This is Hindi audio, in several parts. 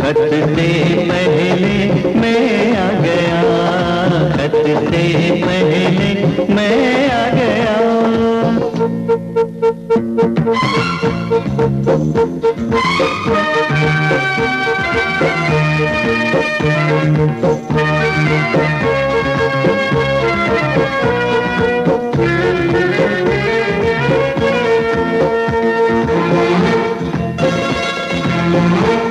खत से पहले मैं आ गया। खत से पहले मैं आ गया। तुझसे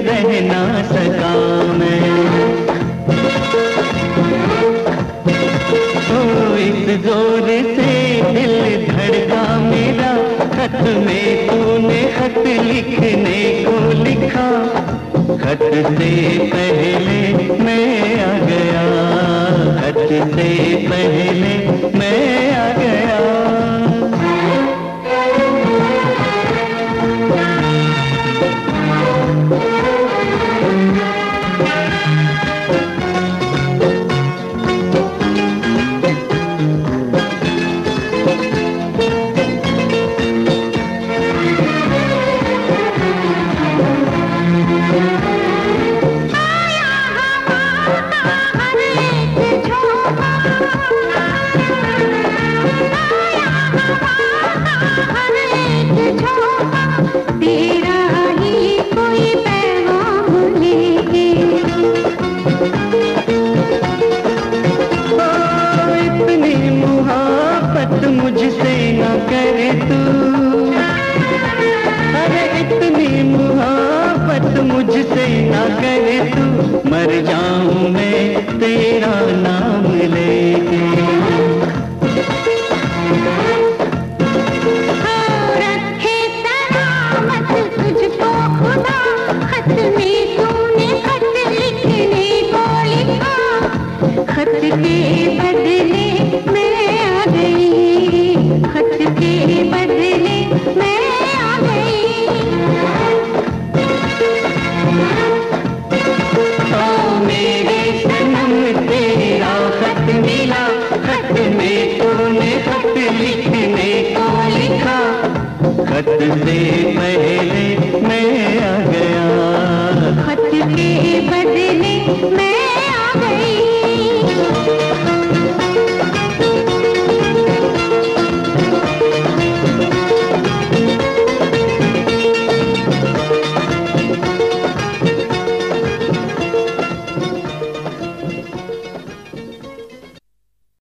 रह ना सका मैं तो इस ज़ोर से दिल धड़का मेरा, खत में तूने खत लिखने को लिखा। खत से पहले मैं आ गया, खत से पहले से पहले मैं आ गया। के